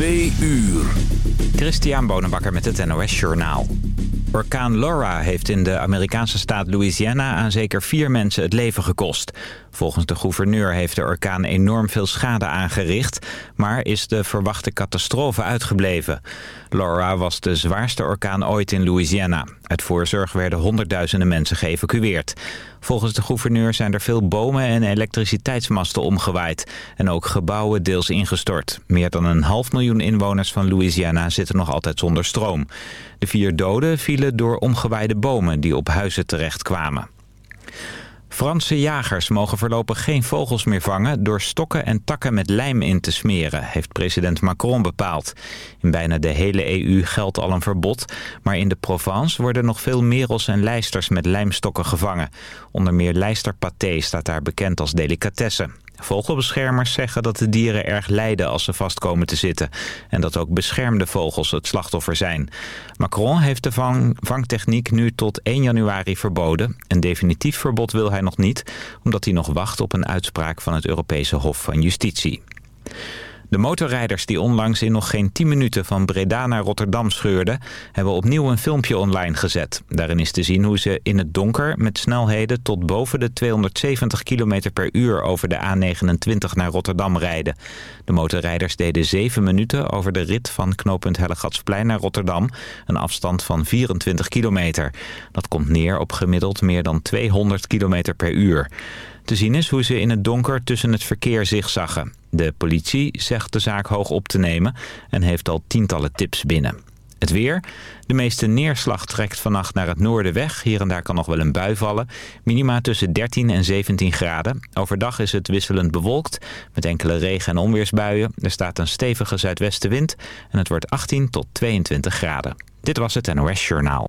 Twee uur. Christian Bonenbakker met het NOS Journaal. Orkaan Laura heeft in de Amerikaanse staat Louisiana aan zeker vier mensen het leven gekost. Volgens de gouverneur heeft de orkaan enorm veel schade aangericht, maar is de verwachte catastrofe uitgebleven. Laura was de zwaarste orkaan ooit in Louisiana. Uit voorzorg werden honderdduizenden mensen geëvacueerd. Volgens de gouverneur zijn er veel bomen en elektriciteitsmasten omgewaaid. En ook gebouwen deels ingestort. Meer dan een half miljoen inwoners van Louisiana zitten nog altijd zonder stroom. De vier doden vielen door omgewaaide bomen die op huizen terechtkwamen. Franse jagers mogen voorlopig geen vogels meer vangen... door stokken en takken met lijm in te smeren, heeft president Macron bepaald. In bijna de hele EU geldt al een verbod... maar in de Provence worden nog veel merels en lijsters met lijmstokken gevangen. Onder meer lijsterpaté staat daar bekend als delicatesse. Vogelbeschermers zeggen dat de dieren erg lijden als ze vastkomen te zitten. En dat ook beschermde vogels het slachtoffer zijn. Macron heeft de vang vangtechniek nu tot 1 januari verboden. Een definitief verbod wil hij nog niet, omdat hij nog wacht op een uitspraak van het Europese Hof van Justitie. De motorrijders die onlangs in nog geen 10 minuten van Breda naar Rotterdam scheurden... hebben opnieuw een filmpje online gezet. Daarin is te zien hoe ze in het donker met snelheden tot boven de 270 km per uur over de A29 naar Rotterdam rijden. De motorrijders deden 7 minuten over de rit van knooppunt Hellegatsplein naar Rotterdam. Een afstand van 24 kilometer. Dat komt neer op gemiddeld meer dan 200 km per uur. Te zien is hoe ze in het donker tussen het verkeer zigzaggen. De politie zegt de zaak hoog op te nemen en heeft al tientallen tips binnen. Het weer. De meeste neerslag trekt vannacht naar het noorden weg. Hier en daar kan nog wel een bui vallen. Minima tussen 13 en 17 graden. Overdag is het wisselend bewolkt met enkele regen- en onweersbuien. Er staat een stevige zuidwestenwind en het wordt 18 tot 22 graden. Dit was het NOS Journaal.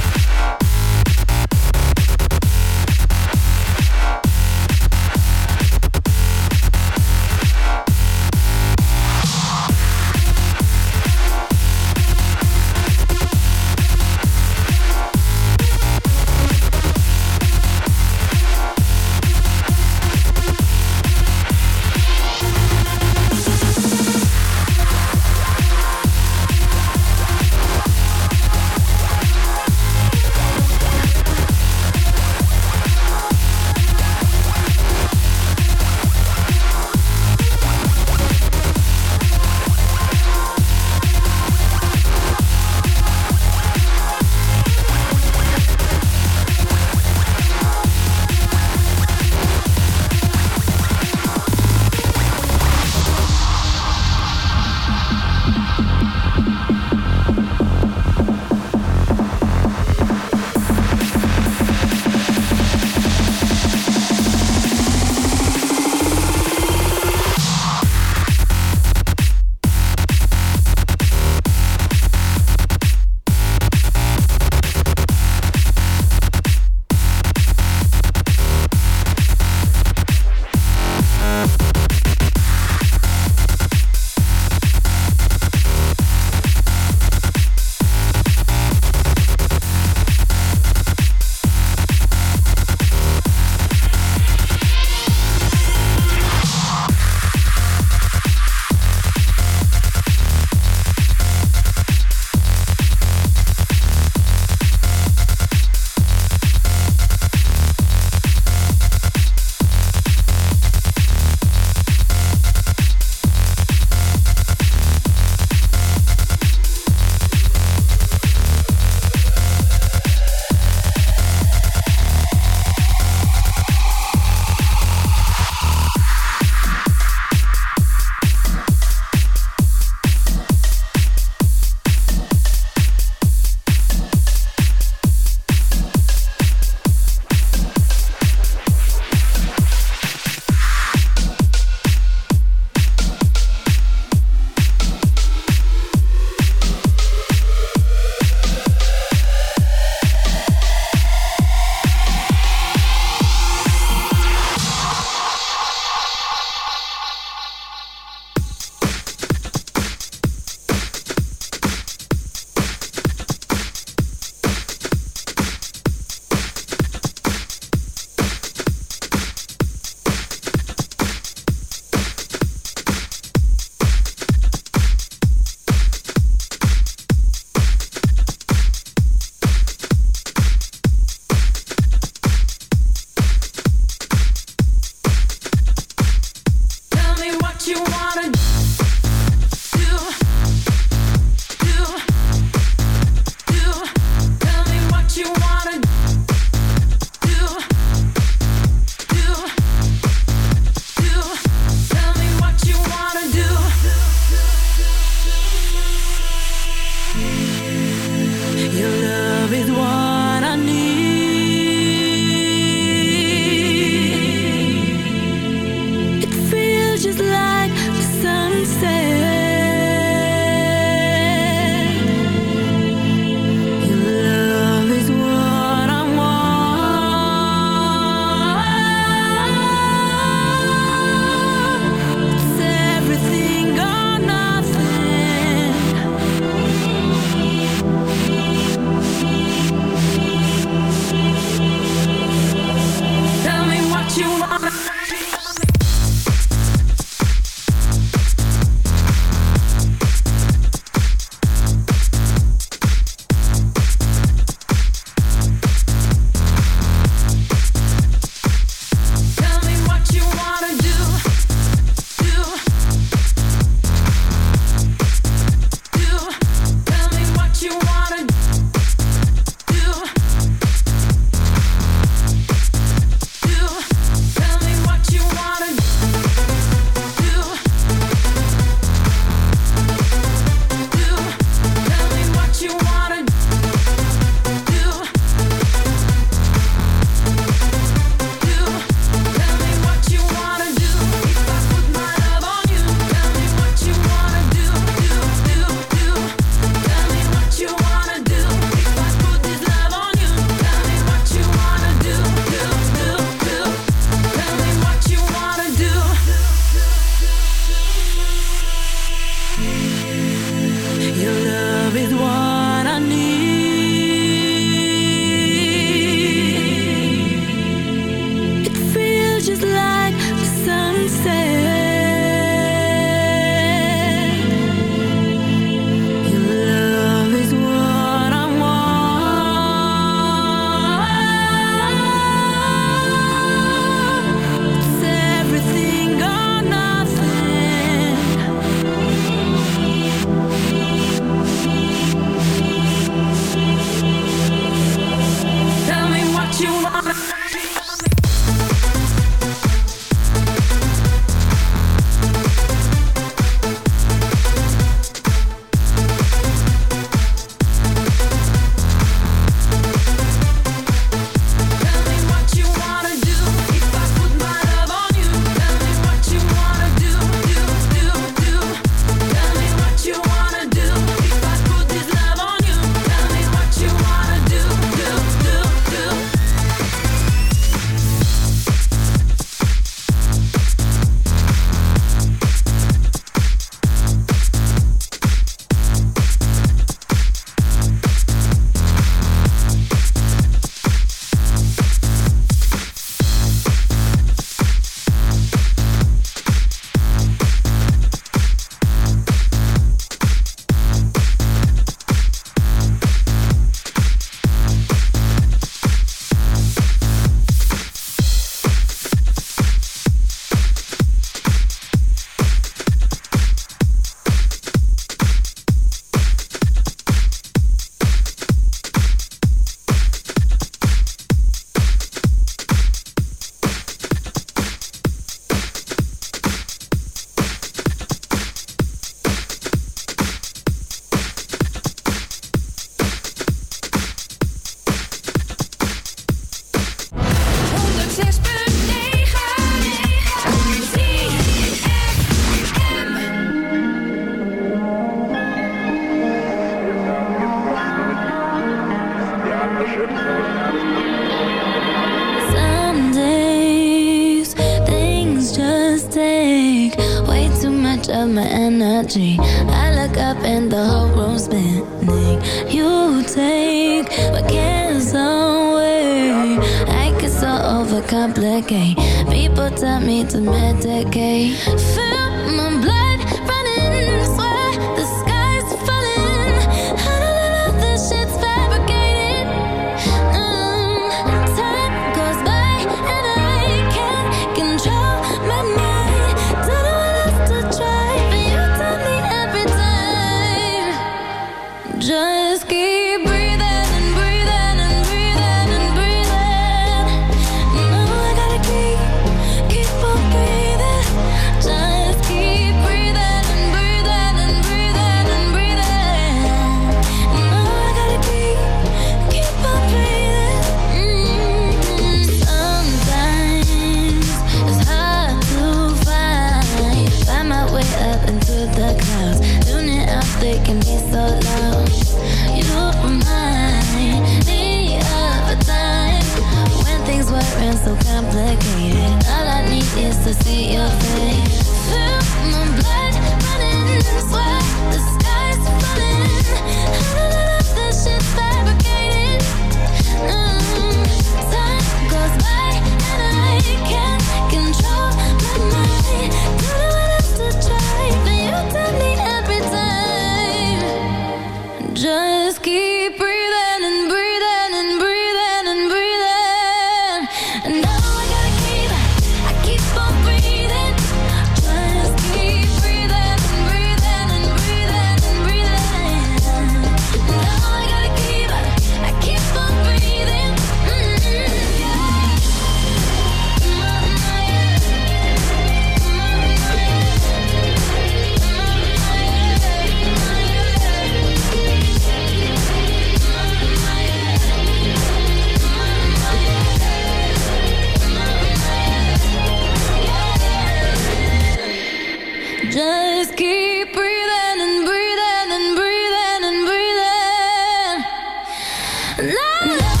love, love.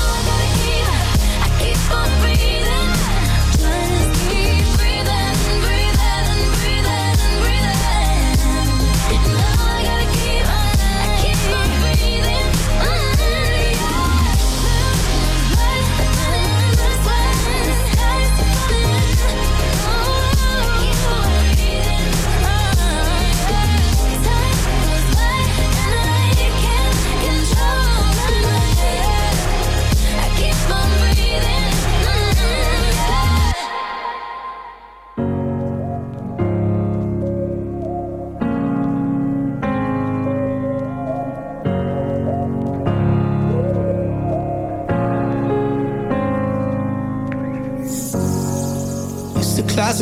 I keep on breathing.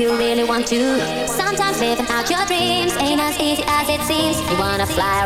you really want to. Sometimes living out your dreams ain't as easy as it seems. You wanna fly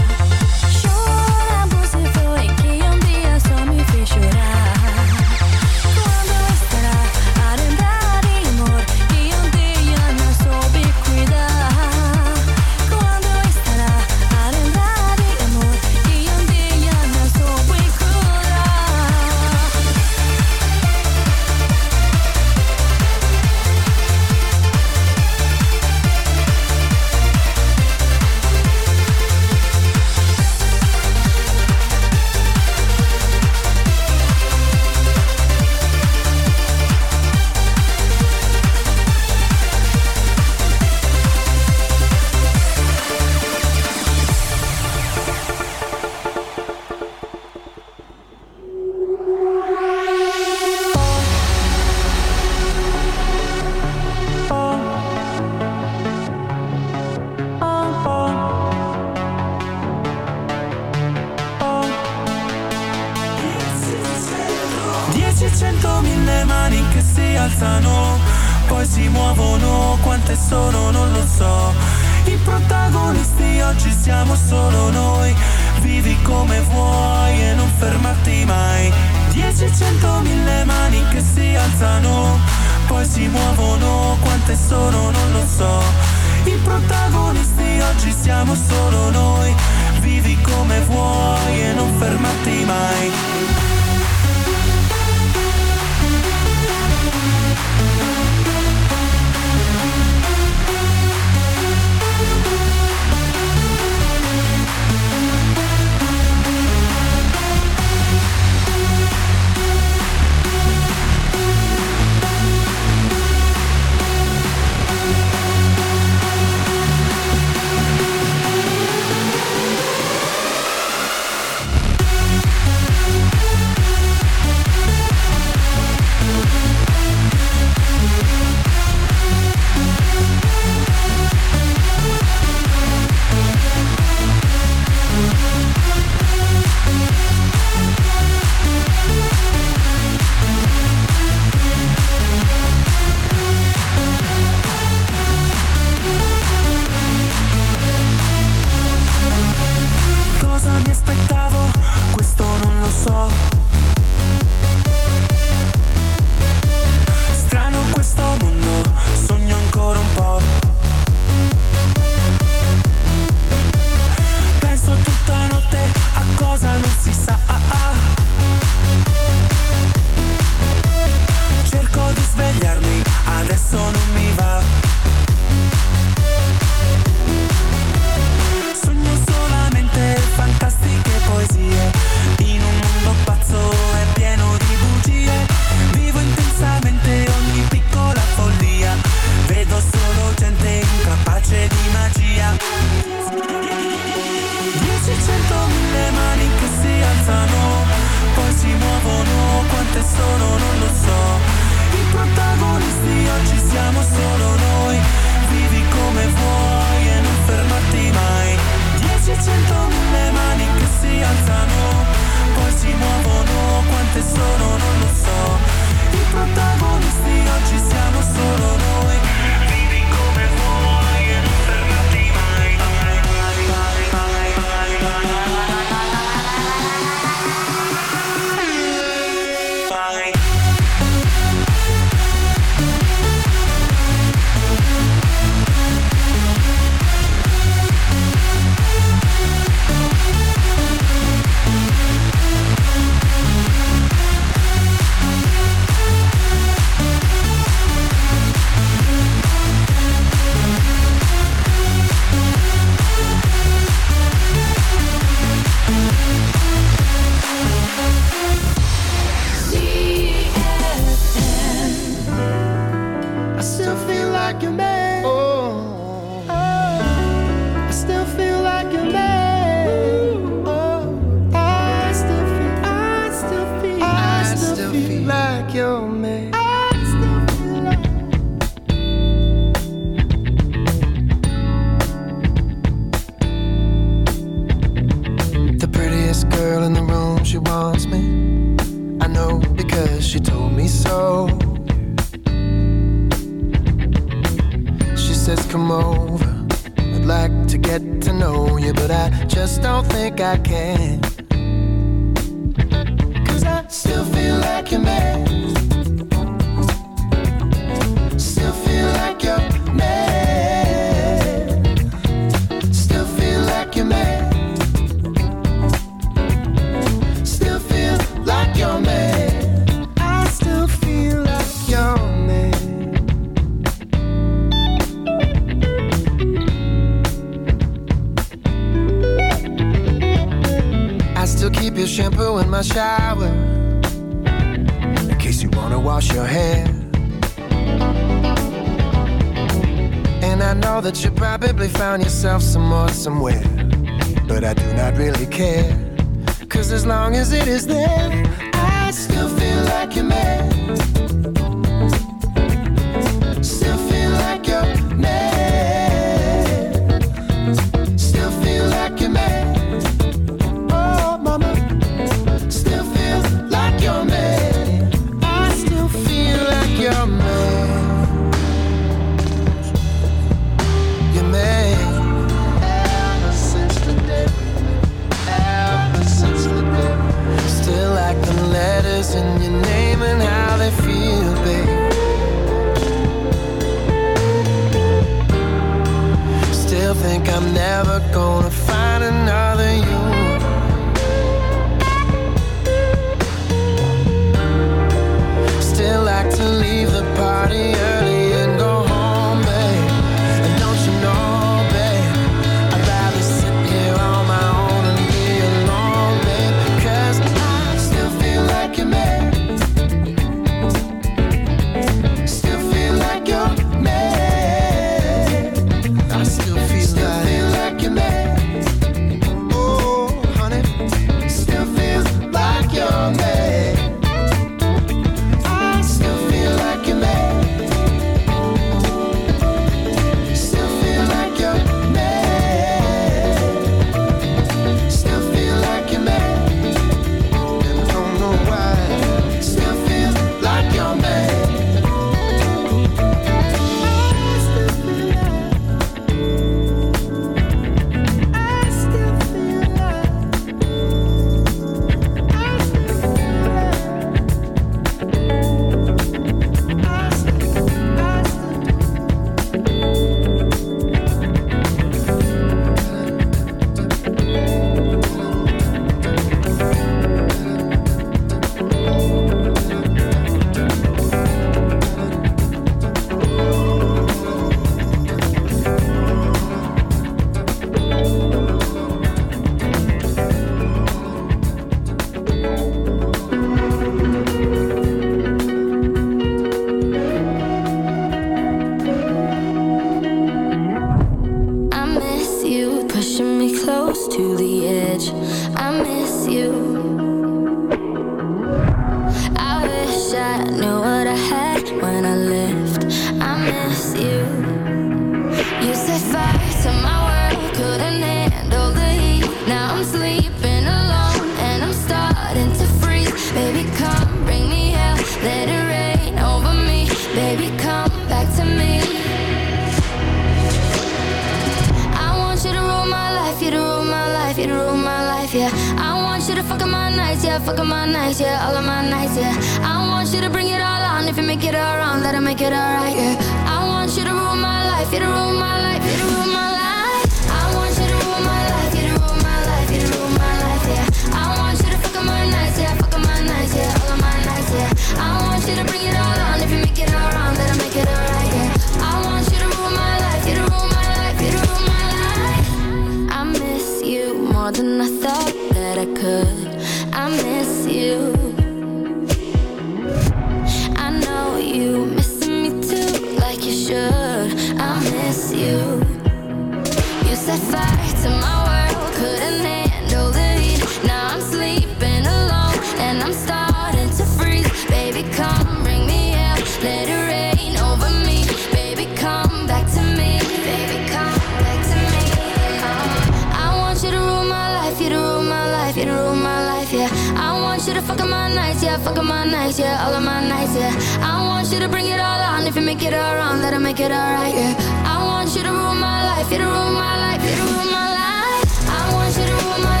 life, you to ruined my life, yeah. I want you to fuck up my nights, yeah, fuck up my nights, yeah, all of my nights, yeah. I want you to bring it all on. If you make it all wrong, that'll make it all right, yeah. I want you to ruin my life, you to ruined my life, you done my life. I want you to rule my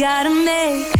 gotta make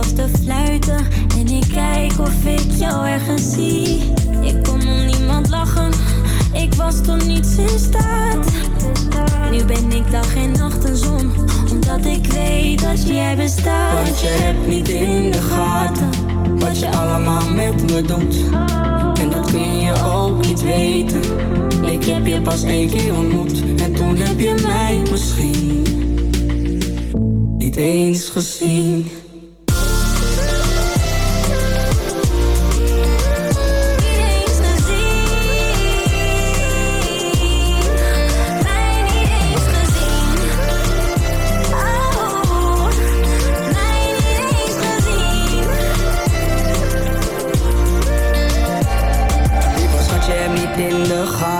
mezelf te fluiten. En ik kijk of ik jou ergens zie. Ik kon om niemand lachen, ik was tot niets in staat. Nu ben ik dag en nacht een zon, omdat ik weet dat jij bestaat. Want je hebt niet in de gaten, wat je allemaal met me doet. En dat kun je ook niet weten. Ik heb je pas één keer ontmoet, en toen heb je mij misschien niet eens gezien.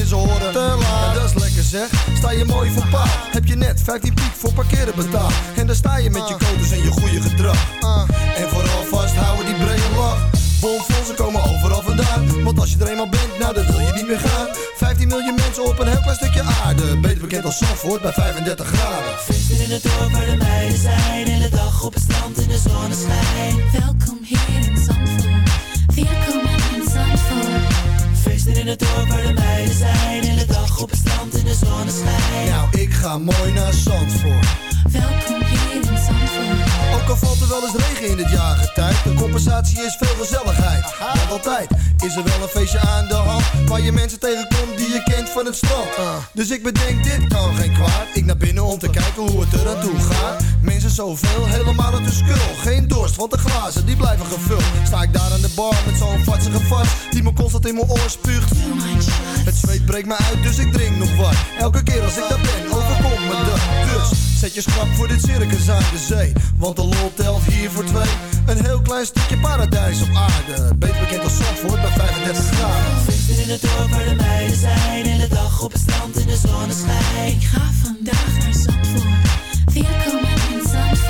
is horen te laat. En dat is lekker zeg, sta je mooi voor pa. Heb je net 15 piek voor parkeren betaald. En daar sta je met je ah. codes en je goede gedrag. Ah. En vooral vasthouden die brede lach. Bomfondsen komen overal vandaan. Want als je er eenmaal bent, nou dan wil je niet meer gaan. 15 miljoen mensen op een heel klein stukje aarde. Beter bekend als Zandvoort bij 35 graden. Vissen in het dorp waar de meiden zijn. In de dag op het strand in de zonneschijn. Welkom ga mooi naar Zandvoort. Welkom hier in Zandvoort. Ook al valt er wel eens regen in het jaargetijd De compensatie is veel gezelligheid. Want altijd is er wel een feestje aan de hand Waar je mensen tegenkomt die je kent van het strand. Dus ik bedenk dit kan geen kwaad. Ik naar binnen om te kijken hoe het zoveel, helemaal uit de skul Geen dorst, want de glazen die blijven gevuld Sta ik daar aan de bar met zo'n vatsige vast Die me constant in mijn oor spuugt Het zweet breekt me uit, dus ik drink nog wat Elke keer als ik daar ben, overkomt me dat Dus zet je schrap voor dit circus aan de zee Want de lol telt hier voor twee Een heel klein stukje paradijs op aarde Beter bekend als Zandvoort bij 35 graden Feesten in het dorp waar de meiden zijn. In de dag op het strand in de zonneschijn. Ik ga vandaag naar Zandvoort. Welkom in Zandvoort.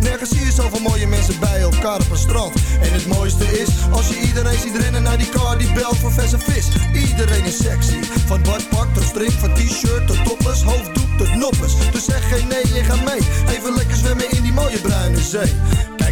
Nergens zie je zoveel mooie mensen bij elkaar op een strand. En het mooiste is, als je iedereen ziet rennen naar die car die belt voor verse vis. Iedereen is sexy, van badpak tot string, van t-shirt tot topless Hoofddoek tot noppes, dus zeg geen nee, je gaat mee. Even lekker zwemmen in die mooie bruine zee